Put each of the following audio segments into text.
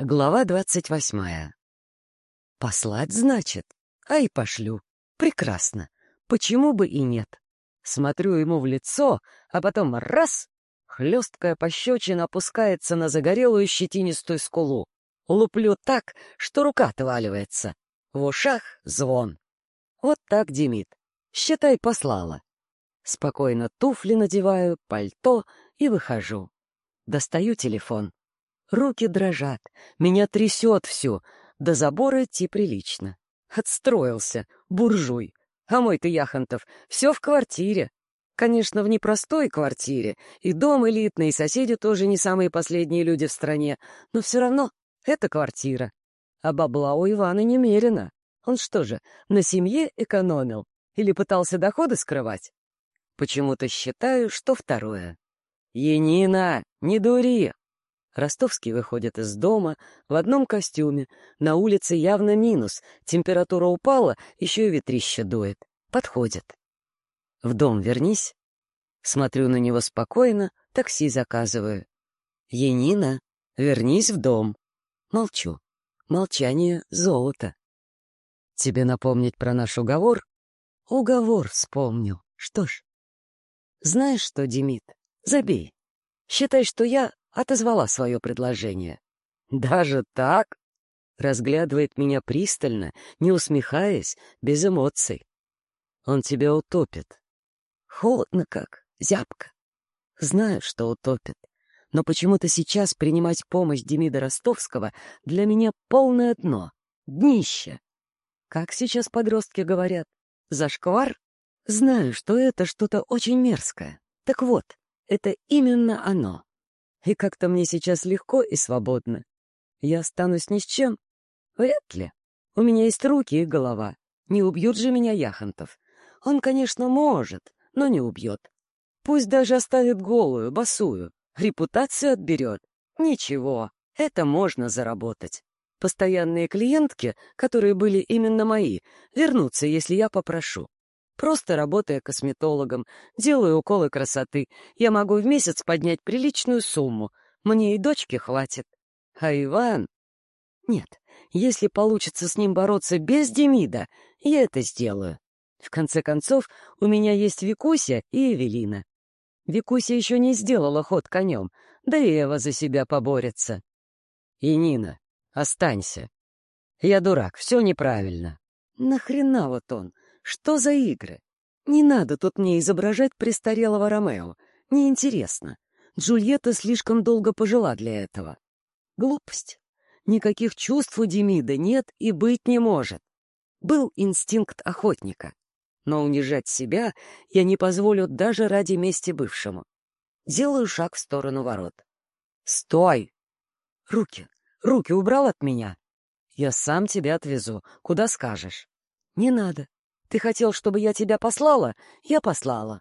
Глава двадцать восьмая. Послать, значит? А и пошлю. Прекрасно. Почему бы и нет? Смотрю ему в лицо, а потом раз — хлесткая пощечина опускается на загорелую щетинистую скулу. Луплю так, что рука отваливается. В ушах звон. Вот так, Демид. Считай, послала. Спокойно туфли надеваю, пальто и выхожу. Достаю телефон. Руки дрожат, меня трясет всю. До забора идти прилично. Отстроился, буржуй. А мой-то Яхонтов все в квартире. Конечно, в непростой квартире. И дом элитный, и соседи тоже не самые последние люди в стране. Но все равно это квартира. А бабла у Ивана немерено. Он что же, на семье экономил? Или пытался доходы скрывать? Почему-то считаю, что второе. «Енина, не дури!» Ростовский выходит из дома в одном костюме. На улице явно минус. Температура упала, еще и ветрище дует. Подходит. В дом вернись. Смотрю на него спокойно, такси заказываю. Енина, вернись в дом. Молчу. Молчание — золото. Тебе напомнить про наш уговор? Уговор вспомнил. Что ж. Знаешь что, Демид, забей. Считай, что я отозвала свое предложение. «Даже так?» Разглядывает меня пристально, не усмехаясь, без эмоций. Он тебя утопит. Холодно как, зябко. Знаю, что утопит. Но почему-то сейчас принимать помощь Демида Ростовского для меня полное дно, днище. Как сейчас подростки говорят? Зашквар? Знаю, что это что-то очень мерзкое. Так вот, это именно оно. И как-то мне сейчас легко и свободно. Я останусь ни с чем? Вряд ли. У меня есть руки и голова. Не убьют же меня Яхонтов. Он, конечно, может, но не убьет. Пусть даже оставит голую, босую. Репутацию отберет. Ничего, это можно заработать. Постоянные клиентки, которые были именно мои, вернутся, если я попрошу. Просто работая косметологом, делаю уколы красоты, я могу в месяц поднять приличную сумму. Мне и дочки хватит. А Иван... Нет, если получится с ним бороться без Демида, я это сделаю. В конце концов, у меня есть Викуся и Эвелина. Викуся еще не сделала ход конем, да и Эва за себя поборется. И Нина, останься. Я дурак, все неправильно. Нахрена вот он? Что за игры? Не надо тут мне изображать престарелого Ромео. Неинтересно. Джульетта слишком долго пожила для этого. Глупость. Никаких чувств у Демида нет и быть не может. Был инстинкт охотника. Но унижать себя я не позволю даже ради мести бывшему. Делаю шаг в сторону ворот. «Стой!» «Руки! Руки убрал от меня!» «Я сам тебя отвезу. Куда скажешь?» «Не надо. Ты хотел, чтобы я тебя послала? Я послала.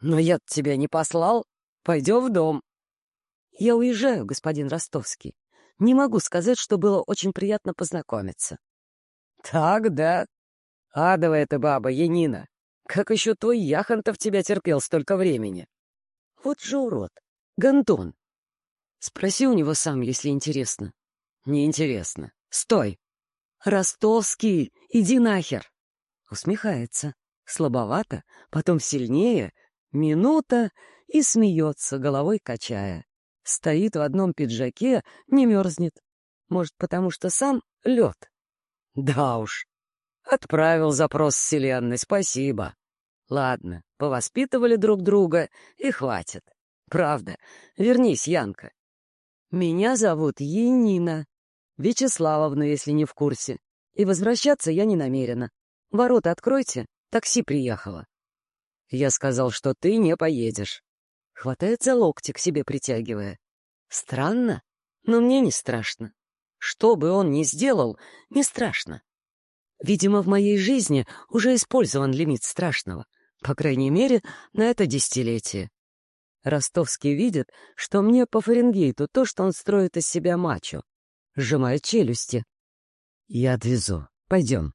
Но я тебя не послал. Пойдем в дом. Я уезжаю, господин Ростовский. Не могу сказать, что было очень приятно познакомиться. Так, да. Адовая ты баба, Янина. Как еще твой Яхонтов тебя терпел столько времени? Вот же урод. Гантон. Спроси у него сам, если интересно. Неинтересно. Стой. Ростовский, иди нахер. Усмехается. Слабовато, потом сильнее. Минута и смеется, головой качая. Стоит в одном пиджаке, не мерзнет. Может, потому что сам лед. Да уж. Отправил запрос Вселенной, спасибо. Ладно, повоспитывали друг друга, и хватит. Правда. Вернись, Янка. Меня зовут Енина. Вячеславовна, если не в курсе. И возвращаться я не намерена. Ворота откройте, такси приехало. Я сказал, что ты не поедешь. Хватает за локти к себе притягивая. Странно, но мне не страшно. Что бы он ни сделал, не страшно. Видимо, в моей жизни уже использован лимит страшного. По крайней мере, на это десятилетие. Ростовский видит, что мне по Фаренгейту то, что он строит из себя мачо. Сжимает челюсти. Я отвезу. Пойдем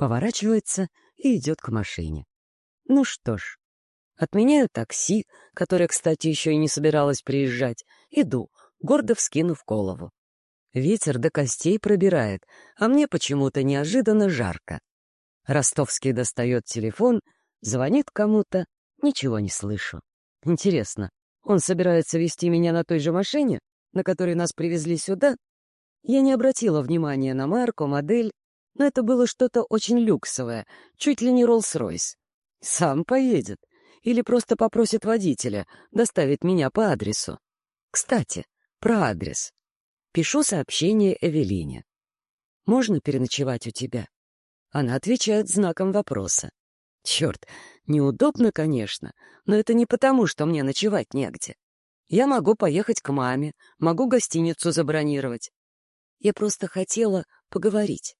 поворачивается и идет к машине. Ну что ж, отменяю такси, которое, кстати, еще и не собиралось приезжать, иду, гордо вскинув голову. Ветер до костей пробирает, а мне почему-то неожиданно жарко. Ростовский достает телефон, звонит кому-то, ничего не слышу. Интересно, он собирается вести меня на той же машине, на которой нас привезли сюда? Я не обратила внимания на марку, модель, но это было что-то очень люксовое, чуть ли не Роллс-Ройс. Сам поедет. Или просто попросит водителя доставить меня по адресу. Кстати, про адрес. Пишу сообщение Эвелине. «Можно переночевать у тебя?» Она отвечает знаком вопроса. Черт, неудобно, конечно, но это не потому, что мне ночевать негде. Я могу поехать к маме, могу гостиницу забронировать. Я просто хотела поговорить.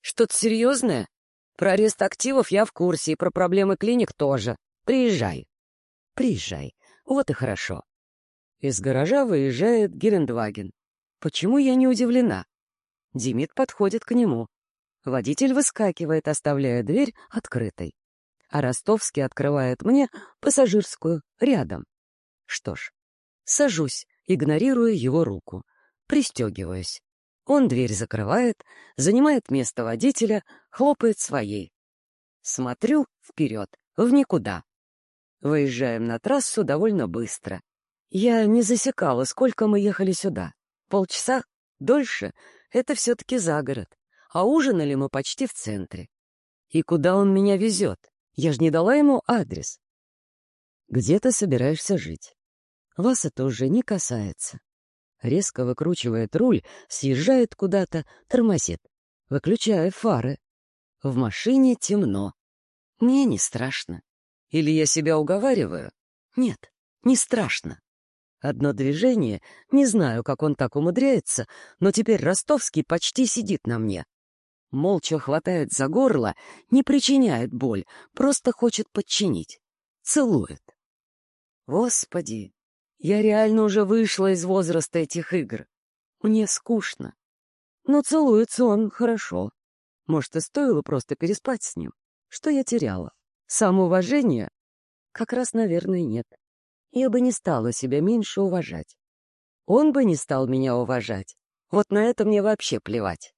Что-то серьезное? Про арест активов я в курсе, и про проблемы клиник тоже. Приезжай. Приезжай. Вот и хорошо. Из гаража выезжает Гелендваген. Почему я не удивлена? Демид подходит к нему. Водитель выскакивает, оставляя дверь открытой. А Ростовский открывает мне пассажирскую рядом. Что ж, сажусь, игнорируя его руку. Пристегиваюсь. Он дверь закрывает, занимает место водителя, хлопает своей. Смотрю вперед, в никуда. Выезжаем на трассу довольно быстро. Я не засекала, сколько мы ехали сюда. Полчаса? Дольше? Это все-таки за город. А ужинали мы почти в центре. И куда он меня везет? Я же не дала ему адрес. Где ты собираешься жить? Вас это уже не касается резко выкручивает руль, съезжает куда-то, тормозит. Выключая фары. В машине темно. Мне не страшно. Или я себя уговариваю? Нет, не страшно. Одно движение, не знаю, как он так умудряется, но теперь Ростовский почти сидит на мне. Молча хватает за горло, не причиняет боль, просто хочет подчинить. Целует. Господи, я реально уже вышла из возраста этих игр. Мне скучно. Но целуется он хорошо. Может, и стоило просто переспать с ним. Что я теряла? Самоуважение? Как раз, наверное, нет. Я бы не стала себя меньше уважать. Он бы не стал меня уважать. Вот на это мне вообще плевать.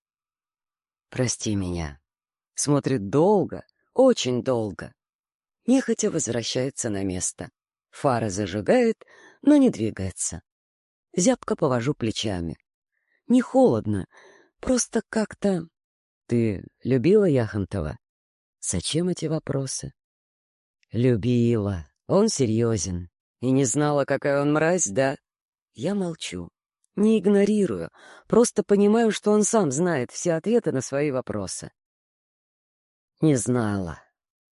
Прости меня. Смотрит долго, очень долго. Нехотя возвращается на место. Фара зажигает, но не двигается. Зябко повожу плечами. Не холодно, просто как-то... Ты любила Яхонтова? Зачем эти вопросы? Любила. Он серьезен. И не знала, какая он мразь, да? Я молчу. Не игнорирую. Просто понимаю, что он сам знает все ответы на свои вопросы. Не знала.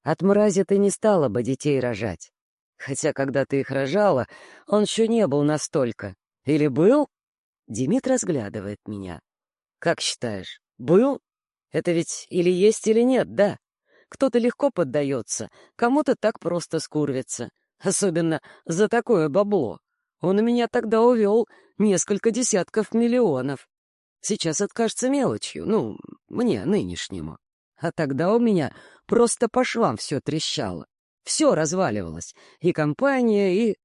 От мрази ты не стала бы детей рожать. Хотя, когда ты их рожала, он еще не был настолько. Или был? Демид разглядывает меня. Как считаешь, был? Это ведь или есть, или нет, да? Кто-то легко поддается, кому-то так просто скурвится. Особенно за такое бабло. Он у меня тогда увел несколько десятков миллионов. Сейчас откажется мелочью, ну, мне, нынешнему. А тогда у меня просто по швам все трещало. Все разваливалось. И компания, и...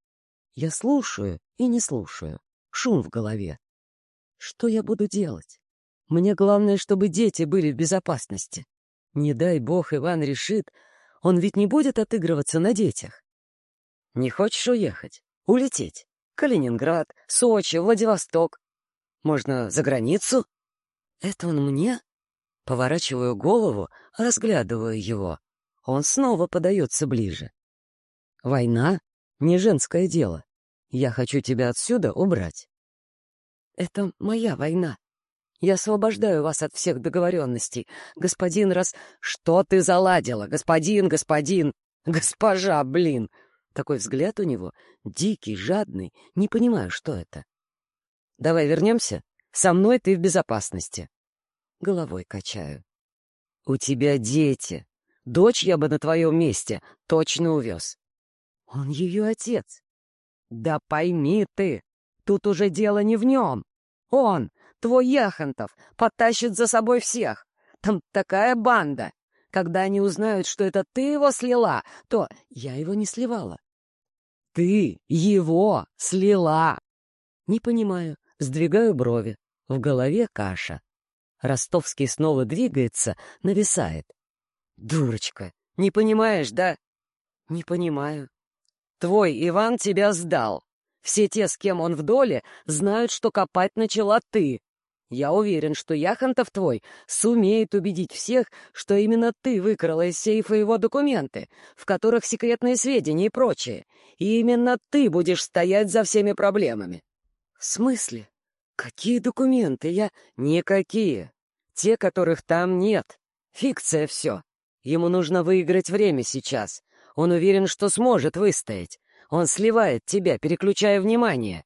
Я слушаю и не слушаю. Шум в голове. Что я буду делать? Мне главное, чтобы дети были в безопасности. Не дай бог Иван решит, он ведь не будет отыгрываться на детях. Не хочешь уехать? Улететь? Калининград, Сочи, Владивосток. Можно за границу? Это он мне? Поворачиваю голову, разглядываю его. Он снова подается ближе. «Война — не женское дело. Я хочу тебя отсюда убрать». «Это моя война. Я освобождаю вас от всех договоренностей. Господин раз... Что ты заладила? Господин, господин! Госпожа, блин!» Такой взгляд у него дикий, жадный. Не понимаю, что это. «Давай вернемся. Со мной ты в безопасности». Головой качаю. «У тебя дети. Дочь я бы на твоем месте точно увез. Он ее отец. Да пойми ты, тут уже дело не в нем. Он, твой Яхонтов, потащит за собой всех. Там такая банда. Когда они узнают, что это ты его слила, то я его не сливала. Ты его слила. Не понимаю, сдвигаю брови. В голове каша. Ростовский снова двигается, нависает. «Дурочка, не понимаешь, да?» «Не понимаю». «Твой Иван тебя сдал. Все те, с кем он в доле, знают, что копать начала ты. Я уверен, что Яхонтов твой сумеет убедить всех, что именно ты выкрала из сейфа его документы, в которых секретные сведения и прочее, и именно ты будешь стоять за всеми проблемами. В смысле? Какие документы? Я... Никакие. Те, которых там нет. Фикция все. Ему нужно выиграть время сейчас. Он уверен, что сможет выстоять. Он сливает тебя, переключая внимание.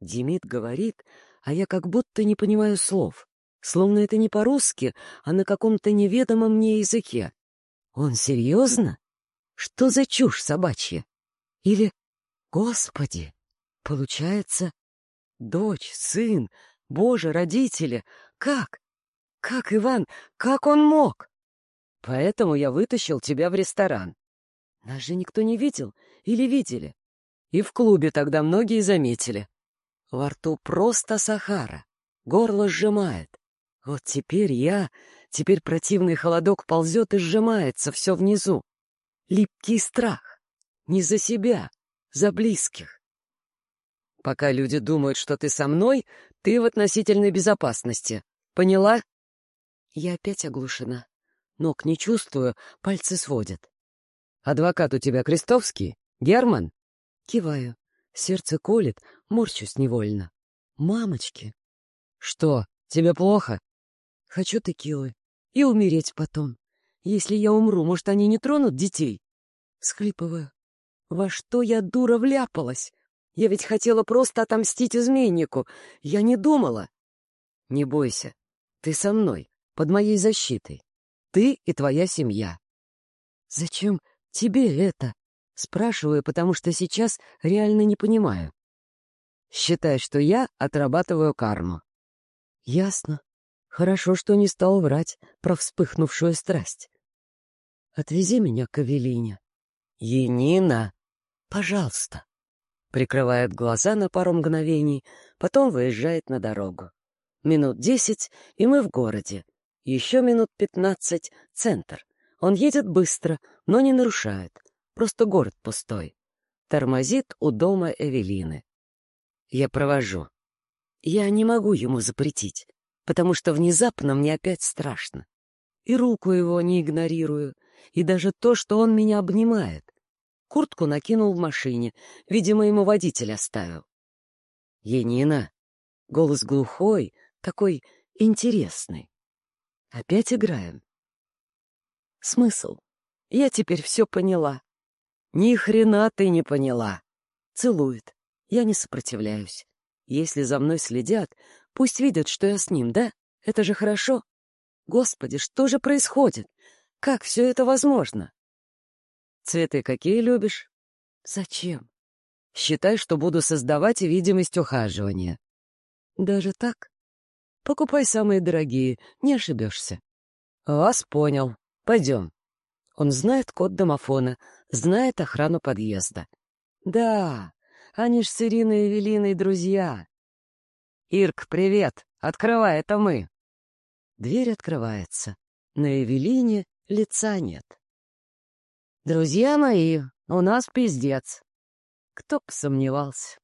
Демид говорит, а я как будто не понимаю слов. Словно это не по-русски, а на каком-то неведомом мне языке. Он серьезно? Что за чушь собачья? Или, господи, получается, дочь, сын, боже, родители, как? Как, Иван, как он мог? Поэтому я вытащил тебя в ресторан. Нас же никто не видел или видели. И в клубе тогда многие заметили. Во рту просто Сахара, горло сжимает. Вот теперь я, теперь противный холодок ползет и сжимается все внизу. Липкий страх. Не за себя, за близких. Пока люди думают, что ты со мной, ты в относительной безопасности. Поняла? Я опять оглушена. Ног не чувствую, пальцы сводят. Адвокат у тебя Крестовский? Герман? Киваю. Сердце колет, морщусь невольно. «Мамочки!» «Что, тебе плохо?» «Хочу текилы. И умереть потом. Если я умру, может, они не тронут детей?» Схлипываю. «Во что я, дура, вляпалась? Я ведь хотела просто отомстить изменнику. Я не думала». «Не бойся. Ты со мной, под моей защитой. Ты и твоя семья». «Зачем тебе это?» Спрашиваю, потому что сейчас реально не понимаю. Считай, что я отрабатываю карму. Ясно. Хорошо, что не стал врать про вспыхнувшую страсть. Отвези меня к Авелине. Енина, пожалуйста. Прикрывает глаза на пару мгновений, потом выезжает на дорогу. Минут десять, и мы в городе. Еще минут пятнадцать — центр. Он едет быстро, но не нарушает. Просто город пустой. Тормозит у дома Эвелины. Я провожу. Я не могу ему запретить, потому что внезапно мне опять страшно. И руку его не игнорирую, и даже то, что он меня обнимает. Куртку накинул в машине, видимо, ему водитель оставил. «Енина!» Голос глухой, такой интересный. Опять играем. Смысл? Я теперь все поняла. Ни хрена ты не поняла. Целует. Я не сопротивляюсь. Если за мной следят, пусть видят, что я с ним, да? Это же хорошо. Господи, что же происходит? Как все это возможно? Цветы какие любишь? Зачем? Считай, что буду создавать видимость ухаживания. Даже так? Покупай самые дорогие, не ошибешься. Вас понял. Пойдем. Он знает код домофона, знает охрану подъезда. Да, они ж с Ириной и Велиной друзья. «Ирк, привет! Открывай, это мы!» Дверь открывается. На Эвелине лица нет. «Друзья мои, у нас пиздец!» Кто б сомневался.